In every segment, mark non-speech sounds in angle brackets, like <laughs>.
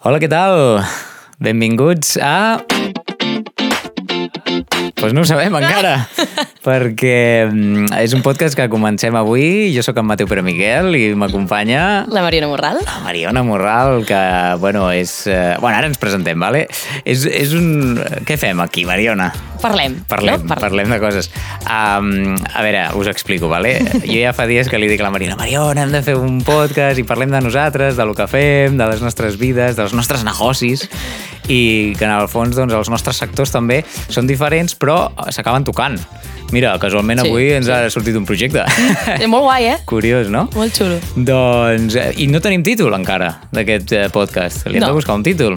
Hola, què tal? Benvinguts a... Pues no ho sabem encara, <laughs> perquè mm, és un podcast que comencem avui. Jo sóc en Mateu Pere Miquel i m'acompanya La Mariona Morral. la Mariona Morral, que, bueno, és... eh, Bueno, ara ens presentem, vale? És, és un... Què fem aquí, Mariona? Parlem. Parlem, no? parlem de coses. Um, a veure, us explico, vale? Jo ja fa dies que li dic a la Mariona, Mariona, hem de fer un podcast i parlem de nosaltres, de lo que fem, de les nostres vides, dels nostres negocis, i que en el fons doncs, els nostres sectors també són diferents, però s'acaben tocant. Mira, casualment Sí, avui ens sí. ha sortit un projecte. És molt guai, eh? Curiós, no? Molt xulo. Doncs, eh, i no tenim títol encara d'aquest eh, podcast. Li hem No. de buscar un títol.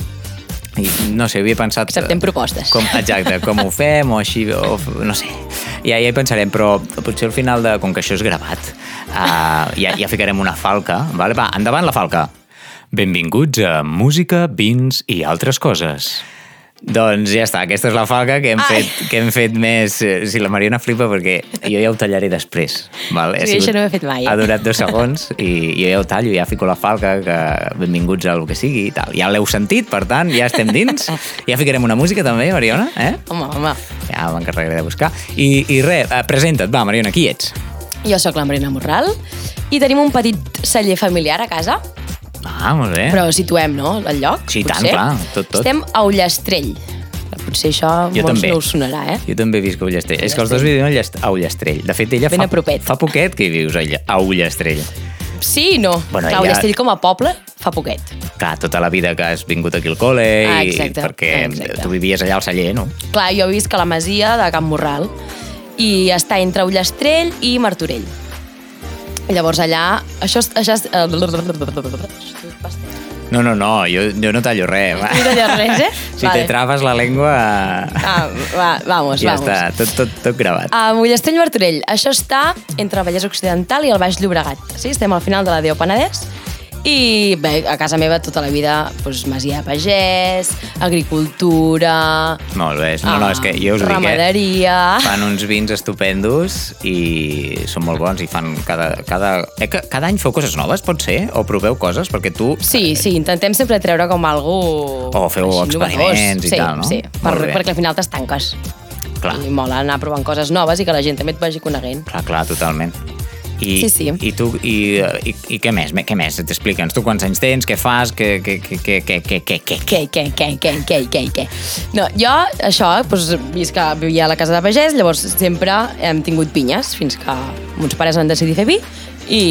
I no sé, havia pensat... Acceptem propostes. Com, exacte, com ho fem o així, o, no sé. Ja, ja hi pensarem, però potser al final, de, com que això és gravat, uh, ja, ja ficarem una falca. Vale? Va, endavant la falca. Benvinguts a Música, Vins i altres coses. Doncs ja està, aquesta és la falca que hem, Ai. fet, que hem fet més... eh, Si la Mariona flipa perquè jo ja ho tallaré després. Val? Sí, sigut- això no ho he fet mai. Ha durat dos segons i jo ja ho tallo, ja fico la falca, que benvinguts al que sigui i tal. Ja l'heu sentit, per tant, ja estem dins. Ja ficarem una música també, Mariona, eh? Home, home. Ja m'encarregaré de buscar. I, i res, eh, presenta't, va, Mariona, qui ets? Jo sóc la Mariona Morral i tenim un petit celler familiar a casa, Ah, molt bé. però situem, no?, el lloc. Sí, tant, potser. clar, tot, tot. Estem a Ullastrell. Potser això Jo molts també. no us sonarà, eh? Jo també visc a Ullastrell. És que els dos vivim a Ullast- a Ullastrell. De fet, ella Ben fa, a propet. fa poquet que hi vius a Ulla- a Ullastrell. Sí i no. Bueno, Clar, ja- Ullastrell com a poble fa poquet. Clar, tota la vida que has vingut aquí al col·le Ah, i exacte, perquè exacte. tu vivies allà al celler, no? Clar, jo visc a la masia de Can Morral i està entre Ullastrell i Martorell. Llavors allà... Això és... Això és... No, no, no, jo, jo no tallo res. va. No talles res, eh? <laughs> Si Vale. te trabes la llengua... Ah, va, vamos, ja vamos. està, tot, tot, tot gravat. A Ullastrell Martorell. Això està entre Vallès Occidental i el Baix Llobregat. Sí? Estem al final de la Déu Penedès. I bé, a casa meva tota la vida doncs, masia de pagès, agricultura... Molt bé. No, no, és que jo us ho dic, eh? Ramaderia... Fan uns vins estupendos i són molt bons i fan cada... Cada, eh, cada any feu coses noves, pot ser? O proveu coses? Perquè tu... Sí, sí, intentem sempre treure com algú... O feu així experiments i sí, tal, no? Sí, per, perquè al final t'estanques. Clar, I mola anar provant coses noves i que la gent també et vagi coneguent. clar, clar, totalment. I, Sí, sí. I tu, i, i, i què més? Què més? T'explica'ns. Tu quants anys tens? Què fas? Què, què, què, què, què, què, què, què? Què, què, què, què, què, què, què? No, jo, això, doncs, visc que vivia a la casa de pagès, llavors sempre hem tingut pinyes, fins que mons pares van decidir fer vi, i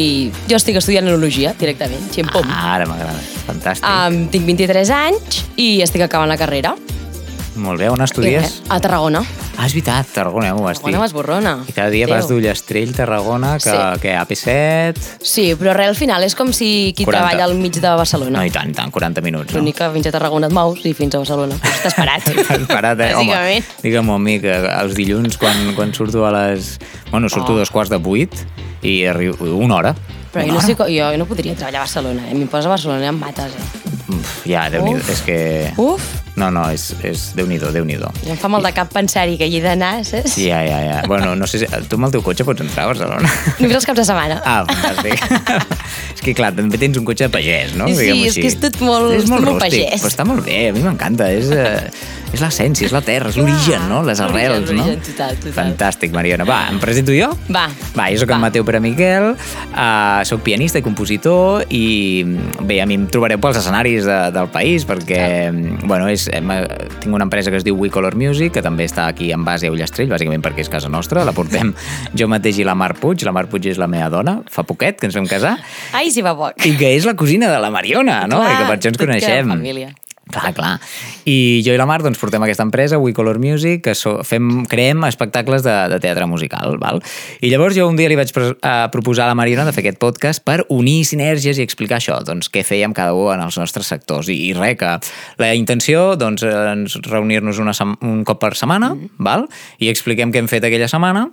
jo estic estudiant enologia directament, ximpum. Ah, ara m'agrada. Fantàstic. Um, tinc 23 anys i estic acabant la carrera. Molt bé, on estudies? A Tarragona. Ah, és veritat, Tarragona, m'ho vas dir. Tarragona m'esborrona. I cada dia vas Déu. d'Ullastrell, Tarragona, que, Sí. que AP7... Sí, però res, al final és com si qui 40. treballa al mig de Barcelona. No, i tant, tant, 40 minuts. No? L'únic que fins a Tarragona et mous i fins a Barcelona. Estàs parat. <laughs> T'has parat, eh? Home, digue'm que els dilluns, quan, quan surto a les... Bueno, surto Oh. dos quarts de vuit i arribo una hora. Però jo Una no, hora? sé, jo, jo no podria treballar a Barcelona. Eh? M'hi posa a Barcelona i em mates, eh? Uf, ja, déu nhi. És que... Uf, No, no, és, és déu-n'hi-do, déu nhi déu em fa mal de cap pensar-hi que hi he d'anar, saps? Ja, ja, ja. Bueno, no sé si... Tu amb el teu cotxe pots entrar a Barcelona? Només els caps de setmana. Ah, fantàstic. <laughs> és que, clar, també tens un cotxe de pagès, no? Sí, és així. que és tot molt- és molt tot molt rústic, pagès. Però està molt bé, a mi m'encanta. És, eh, és l'essència, és la terra, és l'origen, no? Les arrels, no? total, total. Fantàstic, Mariona. Va, em presento jo? Va. Va, jo sóc en Va. Mateu Pere Miquel, uh, sóc pianista i compositor i bé, a mi em trobareu pels escenaris de, del país perquè, bueno, és, hem, tinc una empresa que es diu We Color Music, que també està aquí en base a Ullastrell, bàsicament perquè és casa nostra, la portem <laughs> jo mateix i la Mar Puig, la Mar Puig és la meva dona, fa poquet que ens vam casar, Ai, si va poc. i que és la cosina de la Mariona, no? I que per això ens tot queda coneixem. família. Clar, clar. I jo i la Mar doncs, portem aquesta empresa, We Color Music, que so, fem, creem espectacles de, de teatre musical. Val? I llavors jo un dia li vaig pres- eh, proposar a la Mariona de fer aquest podcast per unir sinergies i explicar això, doncs què fèiem cada un en els nostres sectors. I, i res, que la intenció doncs, és reunir-nos una sem- un cop per setmana, mm -hmm. val? i expliquem què hem fet aquella setmana,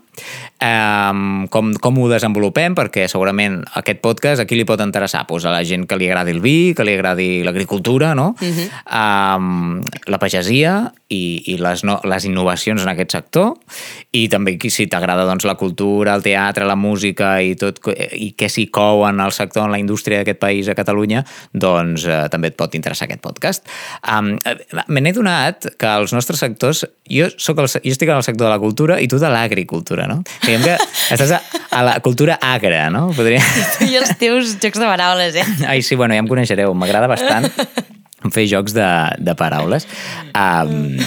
um, com, com ho desenvolupem, perquè segurament aquest podcast aquí li pot interessar pues, a la gent que li agradi el vi, que li agradi l'agricultura, no? Uh -huh. um, la pagesia i, i les, no, les innovacions en aquest sector i també si t'agrada doncs, la cultura, el teatre, la música i tot i què s'hi cou en el sector, en la indústria d'aquest país a Catalunya, doncs eh, també et pot interessar aquest podcast. Um, Me n'he donat que els nostres sectors, jo, soc el, jo estic en el sector de la cultura i tu de l'agricultura, no? <laughs> Diguem que estàs a, a la cultura agra, no? Podria... I els teus jocs de paraules, eh? Ai, sí, bueno, ja em coneixereu, m'agrada bastant fer jocs de, de paraules. Um,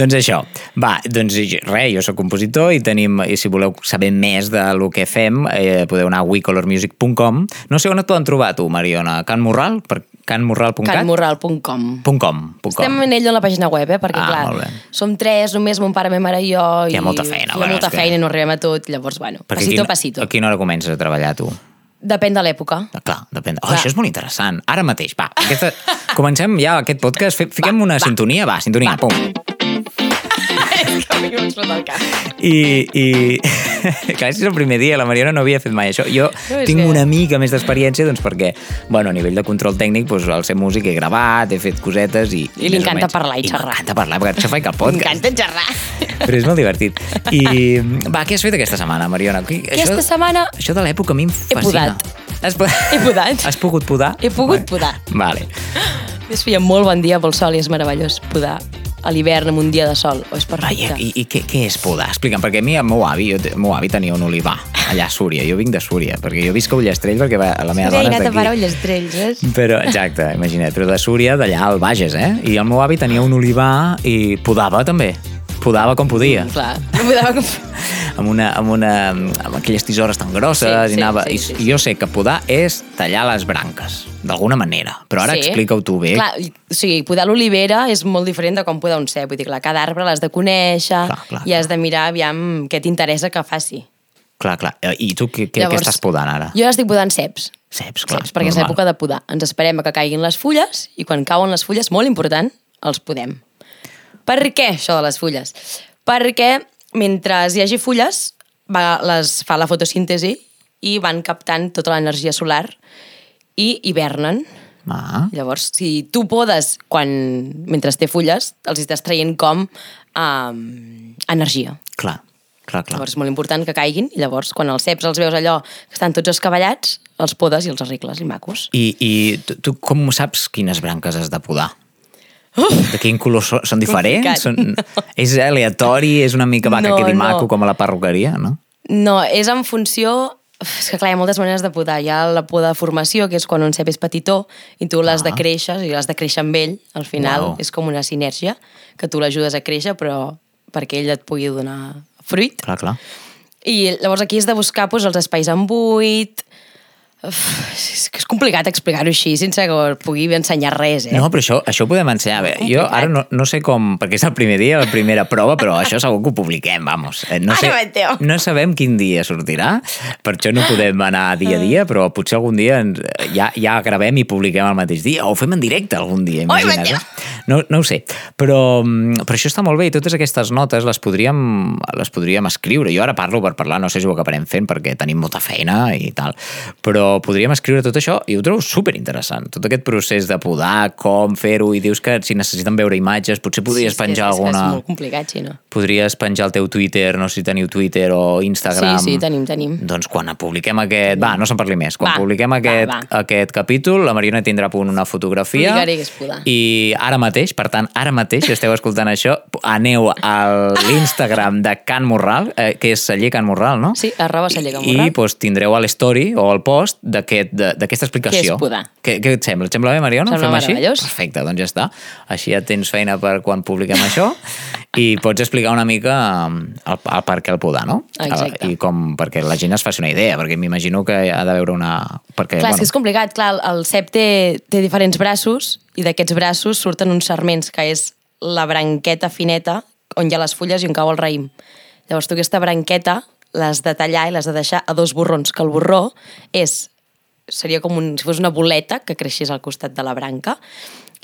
doncs això, va, doncs res, jo sóc compositor i tenim, i si voleu saber més de lo que fem, eh, podeu anar a wecolormusic.com. No sé on et poden trobar tu, Mariona, Can Morral? Per canmorral.cat? canmorral.com .com, .com. Estem en ell a la pàgina web, eh? perquè Ah, clar, som tres, només mon pare, ma mare i jo. Hi ha i molta feina, Hi ha bueno, molta és que- feina, no arribem a tot, llavors, bueno, Perquè passito a a passito. A quina hora comences a treballar, tu? Depèn de l'època. Ah, Clar, depèn. Oh, Clar. això és molt interessant. Ara mateix, va. Aquesta... <laughs> Comencem ja aquest podcast. Fiquem Va, una va. sintonia, va, sintonia, pum. <laughs> és que a mi m'explota el cap. I, i... <laughs> Clar, és el primer dia, la Mariona no havia fet mai això. Jo és tinc que- una mica més d'experiència, doncs perquè, bueno, a nivell de control tècnic, doncs, al ser músic he gravat, he fet cosetes i... I li més o encanta menys- parlar i xerrar. M'encanta parlar, perquè això faig el podcast. M'encanta xerrar. Però és molt divertit. <laughs> I, va, què has fet aquesta setmana, Mariona? Aquesta setmana Això de l'època a mi em fascina. podat. Has, po- He podat. <laughs> Has pogut podar? He pogut podar. Vale. Es feia molt bon dia pel sol i és meravellós podar a l'hivern amb un dia de sol. Oh, és perfecte. i, i què, què és podar? Explica'm, perquè a mi el meu avi, el meu avi tenia un olivar allà a Súria, jo vinc de Súria, perquè jo visc a Ullastrell perquè va, la meva He dona anat és a parar d'aquí. Ullastrells, eh? Però, exacte, imagina't, però de Súria, d'allà al Bages, eh? I el meu avi tenia un olivar i podava també. Podava com podia. Clar, podava... com- amb, una, amb, una, amb aquelles tisores tan grosses Sí, i sí, anava... sí, i, sí, I jo sé que podar és tallar les branques, d'alguna manera. Però ara Sí. explica-ho tu bé. Clar, o sigui, podar l'olivera és molt diferent de com podar un cep. Vull dir, clar, cada arbre l'has de conèixer Clar, clar, i has de mirar aviam què t'interessa que faci. clar, clar. Eh, I tu què, què, què estàs podant ara? Jo ara estic podant ceps. Ceps, clar. ceps, perquè és normal. època de podar. Ens esperem a que caiguin les fulles i quan cauen les fulles, molt important, els podem. Per què això de les fulles? Perquè mentre hi hagi fulles, va, les fa la fotosíntesi i van captant tota l'energia solar i hivernen. Ah, Llavors, si tu podes quan, mentre té fulles, els estàs traient com um, energia. clar, clar, clar. Llavors és molt important que caiguin i llavors quan els ceps els veus allò que estan tots escabellats, els podes i els arregles i macos. I, i tu, tu com saps quines branques has de podar? De quin color són? Són diferents? Són... És aleatori? És una mica va, que No, quedi no. maco com a la perruqueria, no? No, és en funció... És que clar, hi ha moltes maneres de podar. Hi ha la poda de formació, que és quan un cep és petitó i tu l'has de créixer, i l'has de créixer amb ell. Al final Uau. és com una sinergia, que tu l'ajudes a créixer, però perquè ell et pugui donar fruit. Clar, clar. I llavors aquí has de buscar doncs, els espais en buit... Uf, és que és complicat explicar-ho així sense que pugui ensenyar res, eh? No, però això, això ho podem ensenyar. Bé, jo ara no, no sé com, perquè és el primer dia, la primera prova, però això segur que ho publiquem, vamos. Eh, No, sé, no sabem quin dia sortirà, per això no podem anar dia a dia, però potser algun dia ens, ja, ja gravem i publiquem el mateix dia, o ho fem en directe algun dia, imagina't. Mateo. eh? No, no ho sé, però, mm, però això està molt bé i totes aquestes notes les podríem, les podríem escriure. Jo ara parlo per parlar, no sé si ho acabarem fent perquè tenim molta feina i tal, però podríem escriure tot això i ho trobo superinteressant. Tot aquest procés de podar, com fer-ho, i dius que si necessiten veure imatges, potser podries Sí, sí, penjar és, que alguna... És molt complicat, sí, no? Podries penjar el teu Twitter, no sé si teniu Twitter o Instagram. Sí, sí, tenim, tenim. Doncs quan publiquem aquest... Va, no se'n parli més. Quan Va, publiquem va, aquest, va. aquest capítol, la Mariona tindrà a punt una fotografia. És. I ara mateix, per tant, ara mateix, si esteu escoltant això, aneu a l'Instagram de Can Morral, eh, que és celler Can Morral, no? Sí, arroba celler Can I Morral. doncs, tindreu a l'story o al post d'aquesta explicació. Què és podar? Què, què et sembla? Et sembla bé, Mariona? Sembla fem així? Perfecte, doncs ja està. Així ja tens feina per quan publiquem això <laughs> i pots explicar una mica um, el, el per què el podar, no? Exacte. I com, perquè la gent es faci una idea, perquè m'imagino que ha de veure una... Perquè, Clar, és bueno, que és complicat. Clar, el cep té, té diferents braços i d'aquests braços surten uns sarments, que és la branqueta fineta on hi ha les fulles i on cau el raïm. Llavors tu aquesta branqueta l'has de tallar i l'has de deixar a dos borrons, que el borró és seria com un, si fos una boleta que creixés al costat de la branca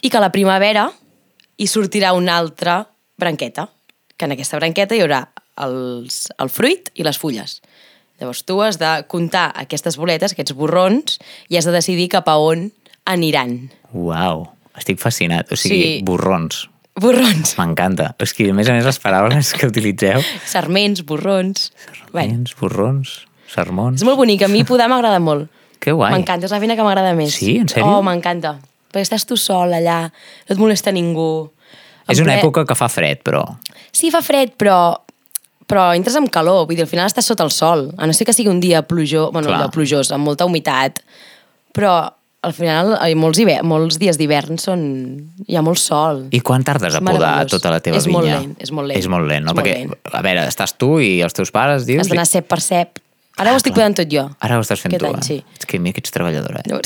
i que a la primavera hi sortirà una altra branqueta, que en aquesta branqueta hi haurà els, el fruit i les fulles. Llavors tu has de comptar aquestes boletes, aquests borrons, i has de decidir cap a on aniran. Uau, estic fascinat. O sigui, Sí. borrons. Borrons. M'encanta. És que, a més a més, les paraules que utilitzeu... Sarments, borrons... Bé, Sermons, borrons, sermons... és molt bonic. A mi podar m'agrada molt. Que guai. M'encanta, és la feina que m'agrada més. Sí? En sèrio? Oh, m'encanta. Perquè estàs tu sol allà, no et molesta ningú. És una ple- època que fa fred, però... Sí, fa fred, però però entres amb calor, vull dir, al final estàs sota el sol. A no ser que sigui un dia plujós, bueno, Clar. plujós, amb molta humitat, però al final molts, hiver, molts dies d'hivern són... hi ha molt sol. I quan tardes a podar tota la teva És vinya? molt lent, és molt lent. És molt lent, no? És Perquè, lent. a veure, estàs tu i els teus pares, dius... Has d'anar cep per cep. Ara ho estic clar. podant tot jo. Ara ho estàs fent Aquest tu, any, eh? sí. És que mira que ets treballadora, eh? No.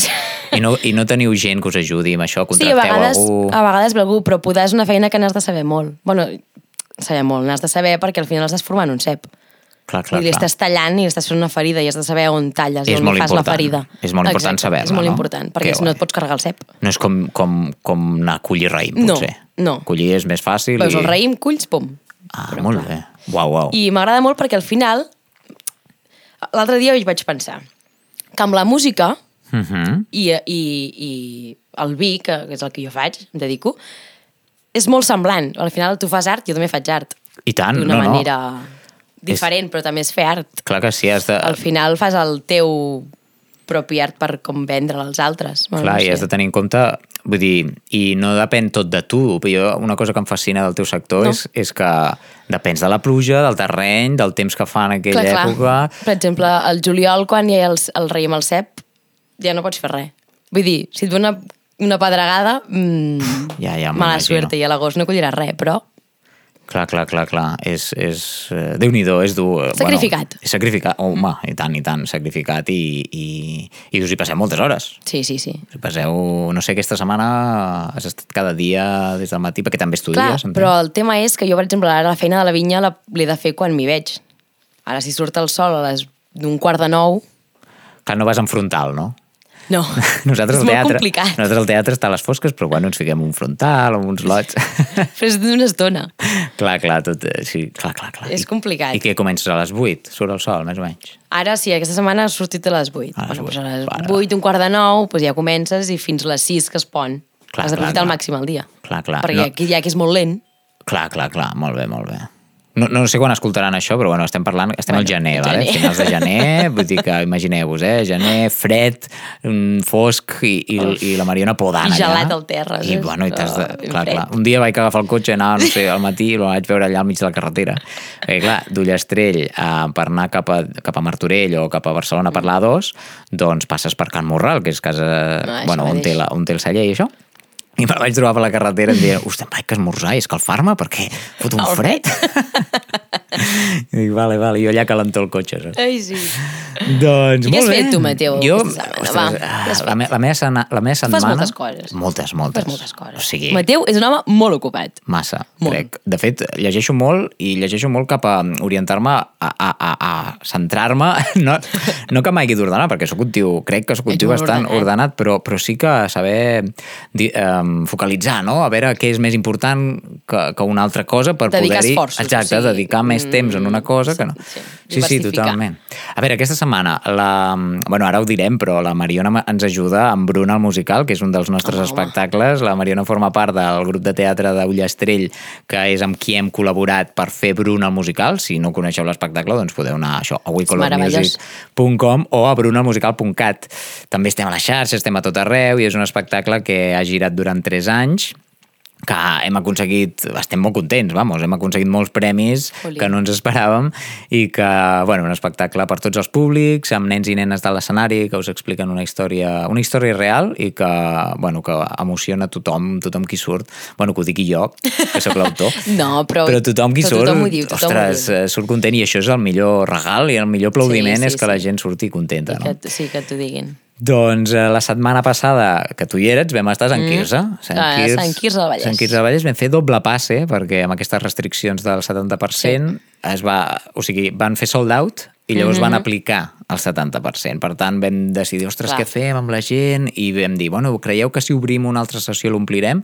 I no, I no teniu gent que us ajudi amb això? Sí, a Contracteu vegades, algú? a vegades ve algú, però podar és una feina que n'has de saber molt. Bueno, saber molt, n'has de saber perquè al final estàs formant un cep. Clar, clar, Vull dir, clar. estàs tallant i estàs fent una ferida i has de saber on talles i És on molt fas la important. ferida. És molt important saber-la, És molt no? important, perquè Que si no et pots carregar el cep. No és com, com, com anar a collir raïm, No, potser. no. Collir és més fàcil Veus i... el raïm, culls, pum. Ah, Però, molt clar. bé. Uau, uau. I m'agrada molt perquè al final, l'altre dia hi vaig pensar que amb la música Uh -huh. i, i, i el vi, que, és el que jo faig, em dedico, és molt semblant. Al final tu fas art, jo també faig art. I tant, no, no. Diferent, però també és fer art. Clar que sí, has de... Al final fas el teu propi art per com vendre als altres. Bueno, Clar, no i sé. has de tenir en compte, vull dir, i no depèn tot de tu, jo, una cosa que em fascina del teu sector No. és, és que depens de la pluja, del terreny, del temps que fa en aquella clar, època... Clar. Per exemple, el juliol, quan hi ha el, el raïm al cep, ja no pots fer res. Vull dir, si et ve una, una pedregada, mmm, Ja, ja mala suerte, i a l'agost no colliràs res, però Clar, clar, clar, clar. És, és, eh, Déu-n'hi-do, és dur. eh, Sacrificat. Bueno, és sacrificat, home, i tant, i tant, sacrificat i, i, i us hi passeu moltes hores. sí, sí, sí. Us hi passeu, no sé, aquesta setmana has estat cada dia des del matí, perquè també estudies. Clar, entenc? però el tema és que jo, per exemple, ara la feina de la vinya la- l'he de fer quan m'hi veig. Ara, si surt el sol a les d'un quart de nou, Clar, no vas en frontal, no? No. <laughs> Nosaltres és molt teatre, complicat. nosaltres al teatre està a les fosques, però quan ens fiquem un frontal o uns lots... <laughs> Però és d'una estona. clar, clar, tot, eh, sí, clar, clar, clar. És I- complicat. I què comences a les 8? Surt el sol, més o menys? Ara sí, aquesta setmana ha sortit a les 8. A les bueno, doncs a les para. 8, un quart de 9, doncs ja comences i fins les 6 que es pon. Clar, Has d'aprofitar al màxim el dia. Clar, clar. Perquè No- aquí ja que és molt lent. Clar, clar, clar, molt bé, molt bé. No, no sé quan escoltaran això, però bueno, estem parlant, estem al Bueno, gener, al vale? gener. finals de gener, <laughs> vull dir que imagineu-vos, eh? Gener, fred, mm, fosc i, i, i la Mariona podant I allà. gelat al terra, I, bueno, i t'has de... Oh, clar, fred. clar. Un dia vaig agafar el cotxe, anava, no sé, al matí, i el vaig veure allà al mig de la carretera. Perquè, clar, d'Ullastrell eh, per anar cap a, cap a Martorell o cap a Barcelona per l'A2, doncs passes per Can Morral, que és casa... Ah, això bueno, on té, la, on té el celler i això. I me'l vaig trobar per la carretera i em deia, em vaig esmorzar i escalfar-me perquè fot un fred. <laughs> I <laughs> dic, vale, vale, jo allà calentó el cotxe, saps? Ai, sí. Doncs, I què has molt bé. fet tu, Mateu, Jo, setmana? ostres, Va, ah, què has la, me, la, meva sena, la meva setmana... moltes coses. Moltes, moltes. Fas moltes coses. O sigui, Mateu és un home molt ocupat. massa, Molt. crec. De fet, llegeixo molt i llegeixo molt cap a orientar-me a, a, a, a centrar-me. <laughs> No, no que m'hagi d'ordenar, perquè sóc un tio, crec que sóc un tio bastant ordenat. ordenat, però, però sí que saber di, um, focalitzar, no? A veure què és més important que, que una altra cosa per Dedicar poder-hi... esforços, Exacte, o sigui, dedicar més mm, temps en una cosa que no. sí, sí, sí totalment. A veure, aquesta setmana, la, bueno, ara ho direm, però la Mariona ma- ens ajuda amb Bruna al musical, que és un dels nostres home. espectacles. La Mariona forma part del grup de teatre de Ullastrell, que és amb qui hem col·laborat per fer Bruna al musical. Si no coneixeu l'espectacle, doncs podeu anar a això, a wecolormusic.com o a brunalmusical.cat. També estem a les xarxes, estem a tot arreu i és un espectacle que ha girat durant 3 anys que hem aconseguit, estem molt contents, vamos, hem aconseguit molts premis Jolín. que no ens esperàvem i que, bueno, un espectacle per tots els públics, amb nens i nenes de l'escenari que us expliquen una història, una història real i que, bueno, que emociona tothom, tothom qui surt. Bueno, que ho digui jo, que sóc l'autor. <laughs> No, però- però tothom qui però surt, tothom ho diu, tothom ho ostres, eh, surt content i això és el millor regal i el millor aplaudiment Sí, sí, és que la sí. gent surti contenta, I no? que, sí, que t'ho diguin. Doncs eh, la setmana passada, que tu hi eres, vam estar a Sant Mm. Quirze. Sant A Sant Quirze del Vallès. Sant Quirze del Vallès vam fer doble passe, perquè amb aquestes restriccions del 70% es va, o sigui, van fer sold out i llavors van aplicar el 70%. Per tant, vam decidir, ostres, Clar. què fem amb la gent? I vam dir, bueno, creieu que si obrim una altra sessió l'omplirem?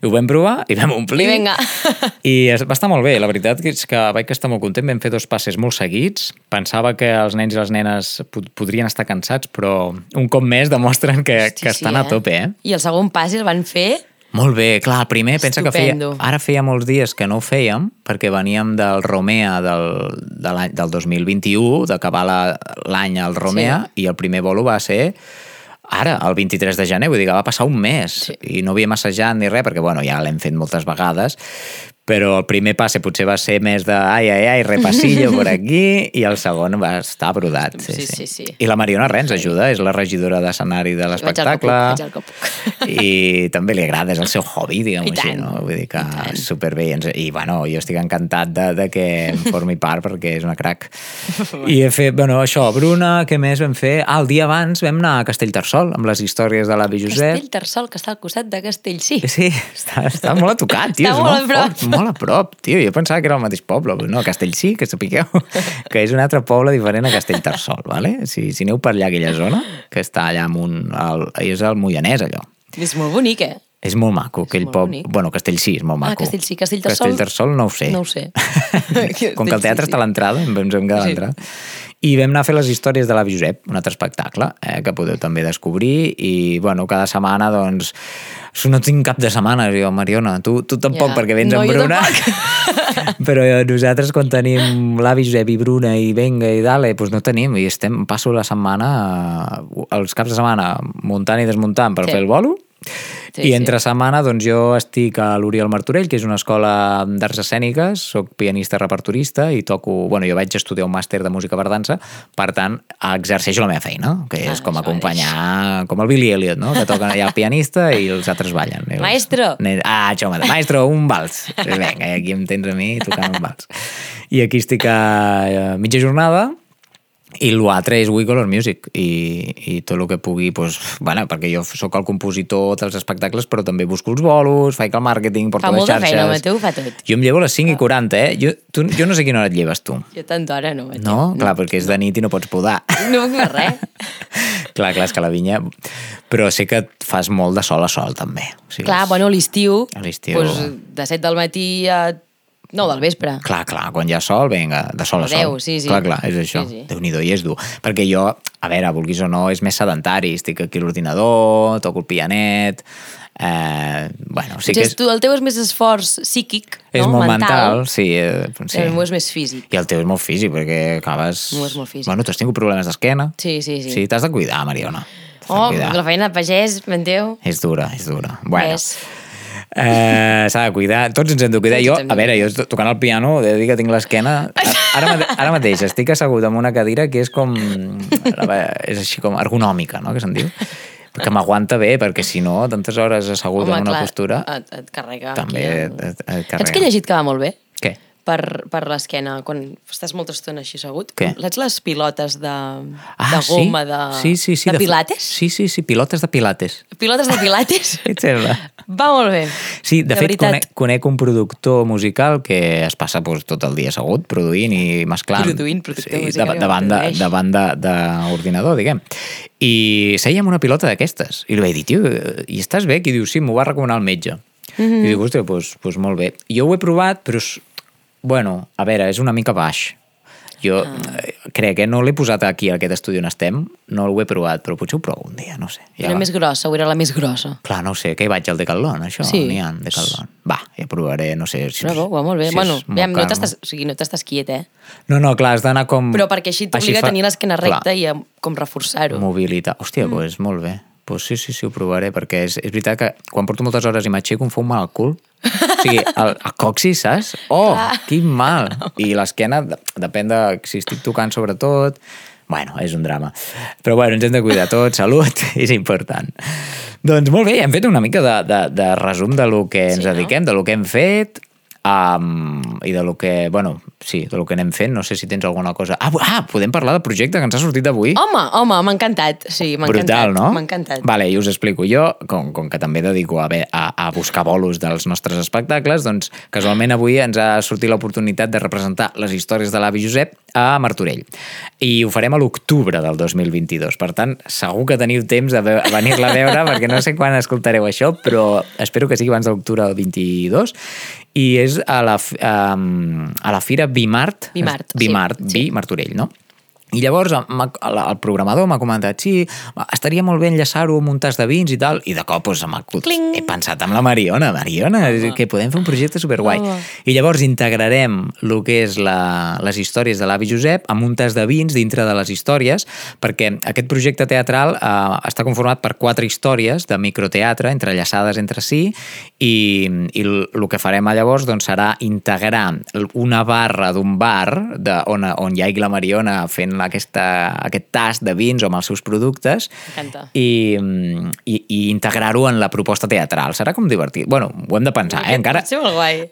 I ho vam provar i vam omplir. I vinga. <laughs> I va estar molt bé, la veritat és que vaig estar molt content, vam fer dos passes molt seguits, pensava que els nens i les nenes pod podrien estar cansats, però un cop més demostren que, Hosti, que estan a tope, eh? I el segon pas el van fer... Molt bé, clar, el primer pensa que feia, Estupendo. ara feia molts dies que no ho fèiem, perquè veníem del Romea del, de l'any- del 2021, d'acabar la- l'any al Romea, sí. i el primer bolo va ser ara, el 23 de gener, vull dir que va passar un mes, Sí. i no havíem assajat ni res, perquè bueno, ja l'hem fet moltes vegades, però el primer passe potser va ser més de ai, ai, ai, repassillo <laughs> per aquí, i el segon va estar brodat. Sí, Sí, sí. sí, sí. I la Mariona Rens ajuda, és la regidora d'escenari de l'espectacle. I també li agrada, és el seu hobby, diguem-ho així, no? Vull dir que superbé. I, ens- I, bueno, jo estic encantat de, de que en <laughs> formi part perquè és una crac. I he fet, bueno, això, Bruna, què més vam fer? Ah, el dia abans vam anar a Castellterçol amb les històries de l'avi Josep. Castell Tarsol, que està al costat de Castellcí. Sí, està, està molt a tocar, tio. Està és molt molt, fort, molt a prop, tio. Jo pensava que era el mateix poble, però no, Castellcí, que sapigueu, que és un altre poble diferent a Castellterçol, vale? Si, si aneu per allà, aquella zona, que està allà amunt, el, és el Moianès, allò. És molt bonic, eh? És molt maco, aquell poble. Bueno, Castellcí és molt Ah, maco. Castellcí, Castellterçol- Castellterçol no ho sé. No ho sé. <laughs> <laughs> Com que el teatre Sí, sí. està a l'entrada, ens vam quedar a Sí. I vam anar a fer les històries de l'avi Josep, un altre espectacle, eh, que podeu també descobrir, i, bueno, cada setmana, doncs, no tinc cap de setmana, jo, Mariona, tu, tu tampoc, Ja. perquè vens No, amb Bruna. <laughs> Però nosaltres, quan tenim l'avi Josep i Bruna i venga i dale, doncs no tenim, i estem, passo la setmana, els caps de setmana, muntant i desmuntant per Sí. fer el bolo, Sí, I sí. entre setmana doncs, jo estic a l'Oriol Martorell, que és una escola d'arts escèniques, soc pianista repertorista i toco... Bueno, jo vaig estudiar un màster de música per dansa, per tant, exerceixo la meva feina, que és Ah, com acompanyar... Com el Billy Elliot, no? Que toquen allà el pianista i els altres ballen. Els- <laughs> Maestro! Ah, això mateix. Maestro, un vals. Vinga, aquí em tens a mi tocant un vals. I aquí estic a mitja jornada i l'altre és We Color Music i, i tot el que pugui, doncs, bueno, perquè jo sóc el compositor dels espectacles, però també busco els bolos, faig el màrqueting, porto Fa les xarxes... feina, Mateu, fa tot. Jo em llevo a les 5 i 40, eh? Jo, tu, jo no sé quina hora et lleves tu. Jo tanta hora no, Mateu. No? Clar, perquè és de nit i no pots podar. No puc fer res. <laughs> clar, clar, és que la vinya... Però sé que et fas molt de sol a sol, també. O sigui, Clar, és- bueno, l'estiu, l'estiu. doncs, de 7 del matí a 9 del vespre. Clar, clar, quan hi ha sol, vinga, de sol a sol. Adeu, sí, sí. Clar, clar, és això. Sí, sí. Déu-n'hi-do, i és dur. Perquè jo, a veure, vulguis o no, és més sedentari. Estic aquí a l'ordinador, toco el pianet... Eh, bueno, sí que és, tu, el teu és més esforç psíquic, és no? molt mental, sí, eh, Sí. El meu és més físic. I el teu és molt físic, perquè acabes... El meu és molt físic. Bueno, tu has tingut problemes d'esquena. Sí, sí, sí. Sí, t'has de cuidar, Mariona. Oh, la feina de pagès, Mateu. És dura, és dura. Bueno, És. Eh, S'ha de cuidar, tots ens hem de cuidar. Jo, de a veure, jo tocant el piano, he de dir que tinc l'esquena... Ara, mate- ara mateix estic assegut en una cadira que és com... és així com ergonòmica, no?, que se'n diu. Que m'aguanta bé, perquè si no, tantes hores assegut en una postura... Et, et carrega També aquí. et- et- et Saps que he carrega. llegit que va molt bé? Què? Per, per l'esquena, quan estàs molta estona així assegut. Què? Saps les pilotes de, Ah, de goma, sí? de, sí, sí, sí, de, fu- pilates? Sí, sí, sí, pilotes de pilates. Pilotes de pilates? Què <laughs> et sembla? Va molt bé. Sí, de, fet, veritat. conec, conec un productor musical que es passa doncs, tot el dia assegut, produint i mesclant. Produint, productor musical de, que davant de, davant de- d'ordinador, diguem. I seia amb una pilota d'aquestes. I li vaig dir, tio, i estàs bé? I diu, sí, m'ho va recomanar el metge. Mm. -hmm. I dic, hòstia, doncs, doncs molt bé. Jo ho he provat, però, és, bueno, a veure, és una mica baix. Jo ah. crec que no l'he posat aquí, a aquest estudi on estem, no ho he provat, però potser ho provo un dia, no sé. Era va. més grossa, o era la més grossa? Clar, no sé, que hi vaig al Decathlon, això? Sí. N'hi ha, Decathlon. Va, ja provaré, no sé... Si, Bravo, va molt bé. si bueno, veiem, no t'estàs o sigui, no quiet, eh? No, no, clar, has d'anar com... Però perquè així t'obliga fa- a tenir l'esquena recta Clar, i a com reforçar-ho. Mobilitat. Hòstia, mm. doncs molt bé. Pues sí, sí, sí, ho provaré, perquè és, és veritat que quan porto moltes hores i m'aixeco em fa un mal al cul. O sigui, el, el coxi, saps? Oh, quin mal! I l'esquena, de- depèn de si estic tocant sobretot... Bueno, és un drama. Però bueno, ens hem de cuidar tots, salut, <laughs> és important. Doncs molt bé, hem fet una mica de, de, de resum de lo que ens Sí, no? dediquem, de lo que hem fet, um, i de lo que, bueno, sí, del que anem fent. No sé si tens alguna cosa... Ah, ah podem parlar del projecte que ens ha sortit avui? Home, home, m'ha encantat. Sí, m'ha Brutal, encantat. no? M'ha encantat. Vale, i us explico. Jo, com, com que també dedico a, a, a buscar bolos dels nostres espectacles, doncs casualment avui ens ha sortit l'oportunitat de representar les històries de l'avi Josep a Martorell. I ho farem a l'octubre del 2022. Per tant, segur que teniu temps de ve- venir-la a veure, perquè no sé quan escoltareu això, però espero que sigui abans de l'octubre del 22. I és a la, um, a la Fira Bimart. Bimart, sí, Bimart, sí. Bi Martorell, no? I llavors el el programador m'ha comentat sí, estaria molt bé enllaçar-ho amb un tas de vins i tal, i de cop doncs, acut- he pensat amb la Mariona, Mariona, Home. que podem fer un projecte superguai. Home. I llavors integrarem el que és la, les històries de l'avi Josep amb un tas de vins dintre de les històries, perquè aquest projecte teatral eh, està conformat per quatre històries de microteatre entrellaçades entre si i, i el que farem llavors doncs, serà integrar una barra d'un bar de, on, on hi hagi la Mariona fent aquesta, aquest tas de vins o amb els seus productes i, i, i integrar-ho en la proposta teatral. Serà com divertit. Bueno, ho hem de pensar, eh? Encara,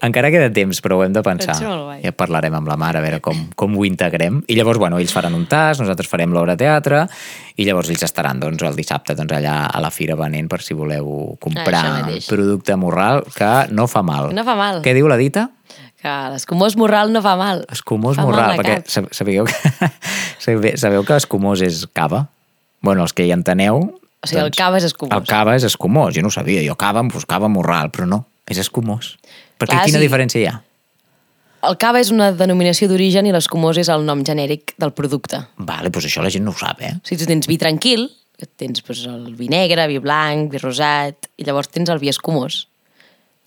encara queda temps, però ho hem de pensar. Ja parlarem amb la mare a veure com, com ho integrem. I llavors, bueno, ells faran un tas, nosaltres farem l'obra de teatre, i llavors ells estaran doncs, el dissabte doncs, allà a la fira venent per si voleu comprar mateix. producte morral que no fa mal. No fa mal. Què diu la dita? Que l'escumós morral no fa mal. Escumós Fa morral, mal perquè cap. sabeu que, <laughs> sabe- sabeu que escumós és cava? Bueno, els que hi enteneu... O sigui, el cava és escumós. El cava és escumós, jo no ho sabia. Jo cava em buscava morral, però no, és escumós. Perquè Clar, quina sí. diferència hi ha? El cava és una denominació d'origen i l'escumós és el nom genèric del producte. Vale, doncs això la gent no ho sap, eh? O sigui, tu tens vi tranquil, tens doncs, el vi negre, vi blanc, vi rosat, i llavors tens el vi escumós.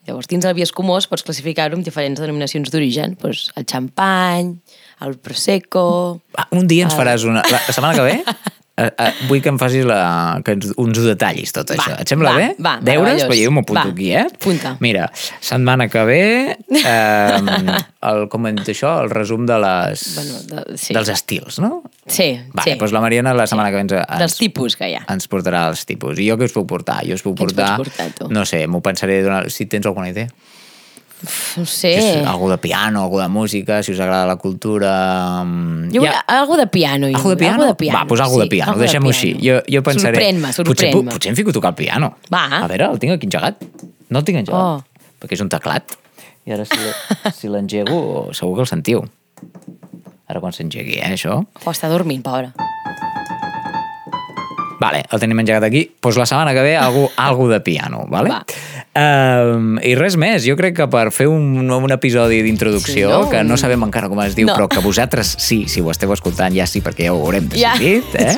Llavors, dins el vi escumós pots classificar-ho amb diferents denominacions d'origen. Doncs el xampany, el prosecco... Ah, Un dia ens El- faràs una... La setmana que ve <laughs> eh, eh, vull que em facis la, que ens, uns ho detallis tot Va, això. Et sembla va, bé? va, Deures? Perquè jo m'ho apunto Va, aquí, eh? apunta. Mira, setmana que ve eh, <laughs> el, com hem dit això, el resum de les, Bueno, de- sí. dels estils, no? Sí, Vale, sí. doncs la Mariana la setmana que ve ens, Dels ens, tipus que hi ha. ens portarà els tipus. I jo què us puc portar? Jo us puc portar... portar? No sé, m'ho pensaré donar, si tens alguna idea. No sé. Sí. Algú de piano, algú de música, si us agrada la cultura... mm, Jo, ja- algo de piano. Jo. Algo de piano? Algo de piano. Va, doncs algo de piano, deixem-ho així. Jo, jo pensaré... Sorprèn-me, Potser, sorprèn-me. potser em fico a tocar el piano. Va. A veure, el tinc aquí engegat. No el tinc engegat, Oh. perquè és un teclat. I ara si, <laughs> si l'engego, segur que el sentiu. Ara quan s'engegui, eh, això. Oh, està dormint, pobre. Vale, el tenim engegat aquí. Doncs pues la setmana que ve algú, <laughs> algú de piano, vale? Va. Um, I res més, jo crec que per fer un, un episodi d'introducció, Sí, no? que no sabem encara com es diu, No. però que vosaltres sí, si ho esteu escoltant, ja sí, perquè ja ho haurem Ja. decidit, <laughs> eh?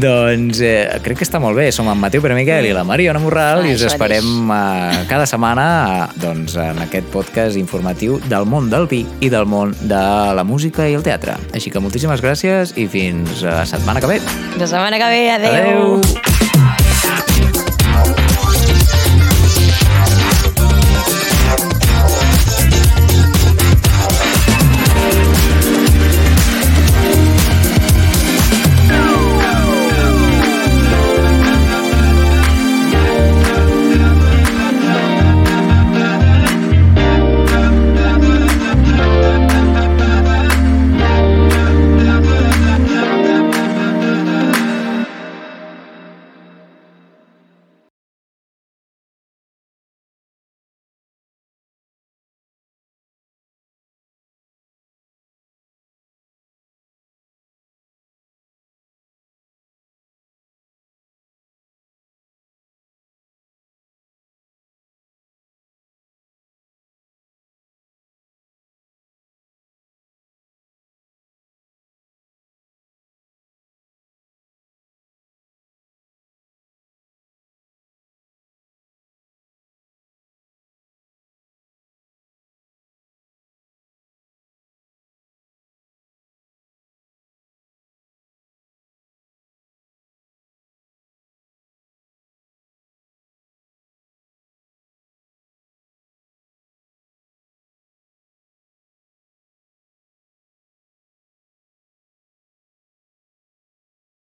doncs eh, crec que està molt bé. Som en Mateu Pere Miquel i la Mariona Morral Ah, i us esperem eh, cada setmana eh, doncs, en aquest podcast informatiu del món del vi i del món de la música i el teatre. Així que moltíssimes gràcies i fins la setmana que ve. La setmana que ve, adeu. Valeu.